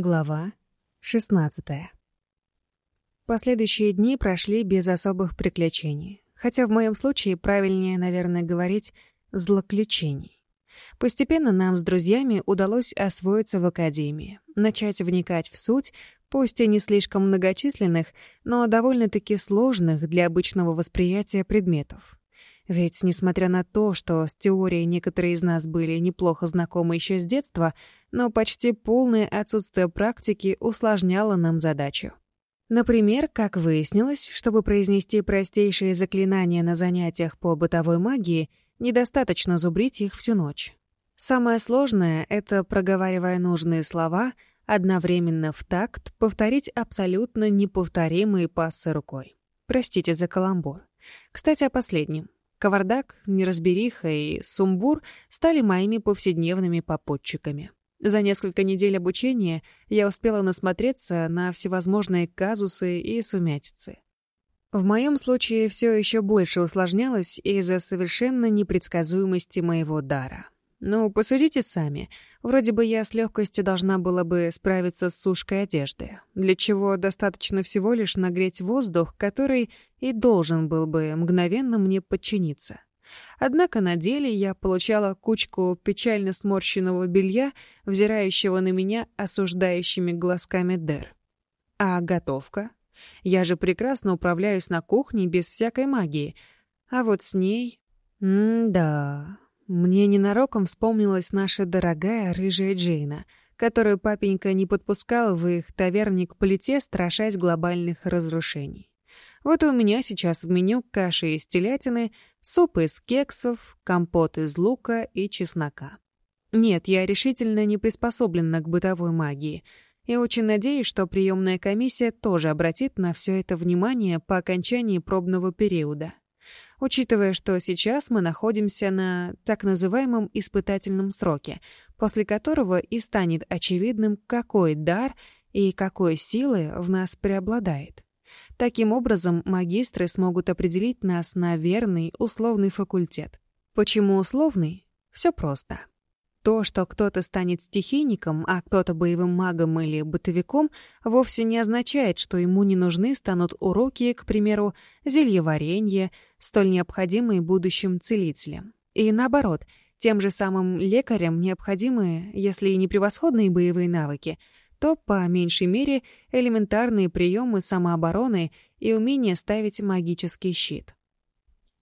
Глава 16 Последующие дни прошли без особых приключений, хотя в моем случае правильнее, наверное, говорить «злоключений». Постепенно нам с друзьями удалось освоиться в академии, начать вникать в суть, пусть и не слишком многочисленных, но довольно-таки сложных для обычного восприятия предметов. Ведь, несмотря на то, что с теорией некоторые из нас были неплохо знакомы еще с детства, но почти полное отсутствие практики усложняло нам задачу. Например, как выяснилось, чтобы произнести простейшие заклинания на занятиях по бытовой магии, недостаточно зубрить их всю ночь. Самое сложное — это, проговаривая нужные слова, одновременно в такт повторить абсолютно неповторимые пассы рукой. Простите за каламбур. Кстати, о последнем. Кавардак, неразбериха и сумбур стали моими повседневными попутчиками. За несколько недель обучения я успела насмотреться на всевозможные казусы и сумятицы. В моем случае все еще больше усложнялось из-за совершенно непредсказуемости моего дара. Ну, посудите сами. Вроде бы я с легкостью должна была бы справиться с сушкой одежды, для чего достаточно всего лишь нагреть воздух, который и должен был бы мгновенно мне подчиниться. Однако на деле я получала кучку печально сморщенного белья, взирающего на меня осуждающими глазками Дер. А готовка? Я же прекрасно управляюсь на кухне без всякой магии. А вот с ней... М-да... Мне ненароком вспомнилась наша дорогая рыжая Джейна, которую папенька не подпускал в их таверне к плите, страшась глобальных разрушений. Вот у меня сейчас в меню каши из телятины, суп из кексов, компот из лука и чеснока. Нет, я решительно не приспособлена к бытовой магии, и очень надеюсь, что приемная комиссия тоже обратит на все это внимание по окончании пробного периода учитывая, что сейчас мы находимся на так называемом испытательном сроке, после которого и станет очевидным, какой дар и какой силы в нас преобладает. Таким образом, магистры смогут определить нас на верный условный факультет. Почему условный? Все просто. То, что кто-то станет стихийником, а кто-то боевым магом или бытовиком, вовсе не означает, что ему не нужны станут уроки, к примеру, зельеварение, столь необходимые будущим целителям. И наоборот, тем же самым лекарям необходимые если и не превосходные боевые навыки, то, по меньшей мере, элементарные приемы самообороны и умение ставить магический щит.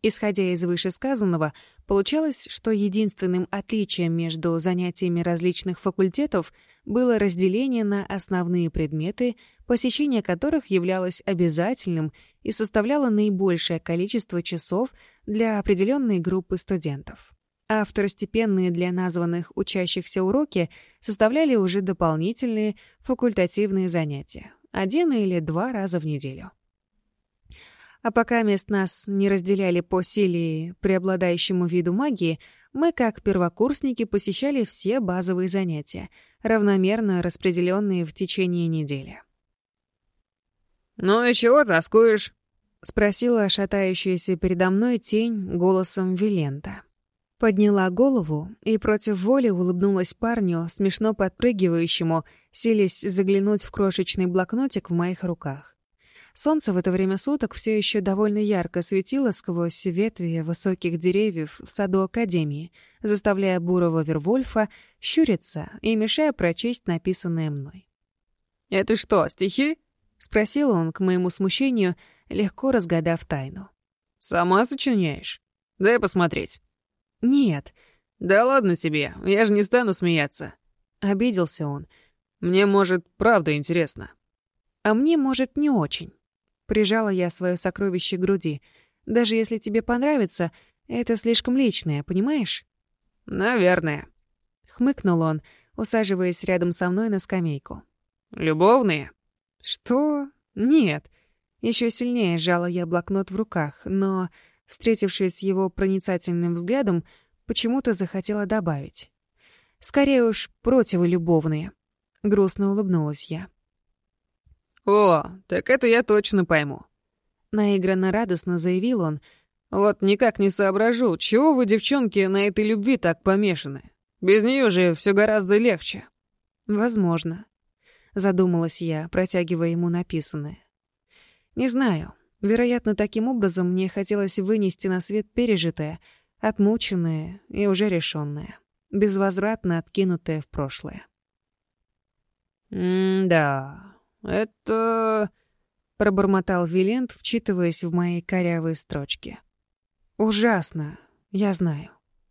Исходя из вышесказанного, Получалось, что единственным отличием между занятиями различных факультетов было разделение на основные предметы, посещение которых являлось обязательным и составляло наибольшее количество часов для определенной группы студентов. А второстепенные для названных учащихся уроки составляли уже дополнительные факультативные занятия, один или два раза в неделю. А пока мест нас не разделяли по силе преобладающему виду магии, мы, как первокурсники, посещали все базовые занятия, равномерно распределенные в течение недели. «Ну и чего тоскуешь?» — спросила шатающаяся передо мной тень голосом Вилента. Подняла голову и против воли улыбнулась парню, смешно подпрыгивающему, силясь заглянуть в крошечный блокнотик в моих руках. Солнце в это время суток все еще довольно ярко светило сквозь ветви высоких деревьев в саду Академии, заставляя бурого Вервольфа щуриться и мешая прочесть написанное мной. «Это что, стихи?» — спросил он, к моему смущению, легко разгадав тайну. «Сама сочиняешь? Дай посмотреть». «Нет». «Да ладно тебе, я же не стану смеяться». Обиделся он. «Мне, может, правда интересно». «А мне, может, не очень». Прижала я свое сокровище к груди. Даже если тебе понравится, это слишком личное, понимаешь? Наверное. Хмыкнул он, усаживаясь рядом со мной на скамейку. Любовные? Что? Нет. Еще сильнее сжала я блокнот в руках, но, встретившись с его проницательным взглядом, почему-то захотела добавить. Скорее уж, противолюбовные. Грустно улыбнулась я. «О, так это я точно пойму». Наигранно радостно заявил он. «Вот никак не соображу, чего вы, девчонки, на этой любви так помешаны? Без нее же все гораздо легче». «Возможно», — задумалась я, протягивая ему написанное. «Не знаю. Вероятно, таким образом мне хотелось вынести на свет пережитое, отмученное и уже решенное, безвозвратно откинутое в прошлое». «М-да», «Это...» — пробормотал Вилент, вчитываясь в мои корявые строчки. «Ужасно, я знаю».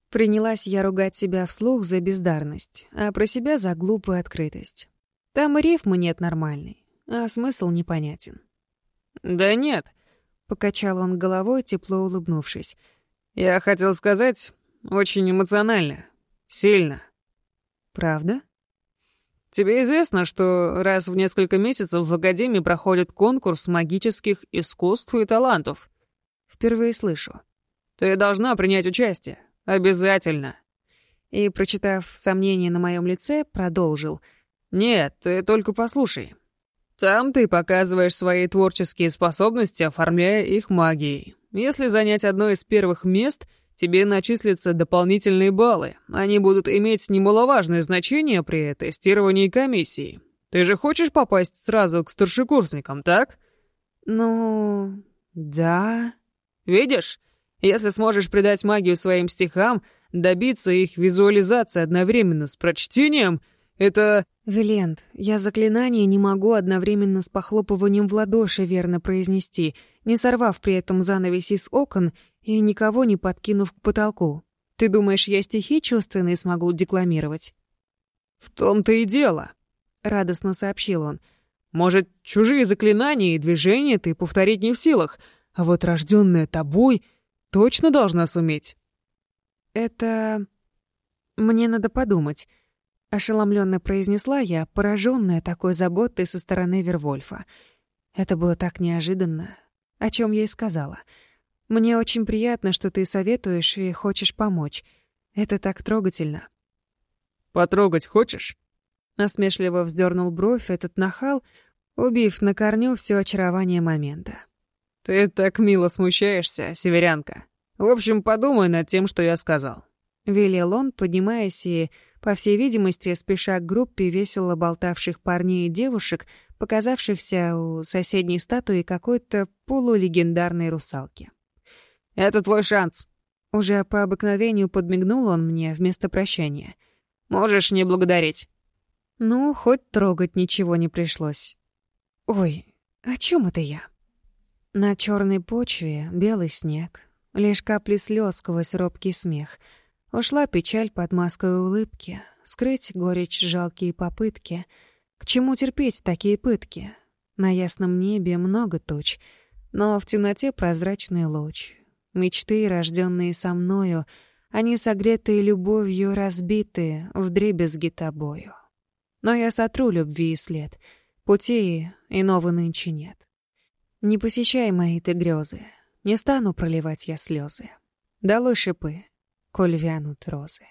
Принялась я ругать себя вслух за бездарность, а про себя за глупую открытость. Там и рифма нет нормальный, а смысл непонятен. «Да нет», — покачал он головой, тепло улыбнувшись. «Я хотел сказать, очень эмоционально, сильно». «Правда?» Тебе известно, что раз в несколько месяцев в Академии проходит конкурс магических искусств и талантов? Впервые слышу. Ты должна принять участие. Обязательно. И, прочитав сомнение на моем лице, продолжил. Нет, ты только послушай. Там ты показываешь свои творческие способности, оформляя их магией. Если занять одно из первых мест — тебе начислятся дополнительные баллы. Они будут иметь немаловажное значение при тестировании комиссии. Ты же хочешь попасть сразу к старшекурсникам, так? Ну, да. Видишь, если сможешь придать магию своим стихам, добиться их визуализации одновременно с прочтением, это... «Вилент, я заклинание не могу одновременно с похлопыванием в ладоши верно произнести, не сорвав при этом занавеси с окон и никого не подкинув к потолку. Ты думаешь, я стихи чувственные смогу декламировать?» «В том-то и дело», — радостно сообщил он. «Может, чужие заклинания и движения ты повторить не в силах, а вот рожденная тобой точно должна суметь». «Это... мне надо подумать», — ошеломленно произнесла я, пораженная такой заботой со стороны Вервольфа. Это было так неожиданно, о чем я и сказала — мне очень приятно, что ты советуешь и хочешь помочь. Это так трогательно». «Потрогать хочешь?» Насмешливо вздернул бровь этот нахал, убив на корню все очарование момента. «Ты так мило смущаешься, северянка. В общем, подумай над тем, что я сказал». Велел он, поднимаясь и, по всей видимости, спеша к группе весело болтавших парней и девушек, показавшихся у соседней статуи какой-то полулегендарной русалки. Это твой шанс». Уже по обыкновению подмигнул он мне вместо прощания. «Можешь не благодарить». Ну, хоть трогать ничего не пришлось. Ой, о чем это я? На черной почве белый снег, лишь капли слез сквозь робкий смех. Ушла печаль под маской улыбки, скрыть горечь жалкие попытки. К чему терпеть такие пытки? На ясном небе много туч, но в темноте прозрачный луч. Мечты, рожденные со мною, они согретые любовью, разбитые вдребезги тобою. Но я сотру любви и след. Путей иного нынче нет. Не посещай мои ты грезы, Не стану проливать я слезы. Долой шипы, коль вянут розы.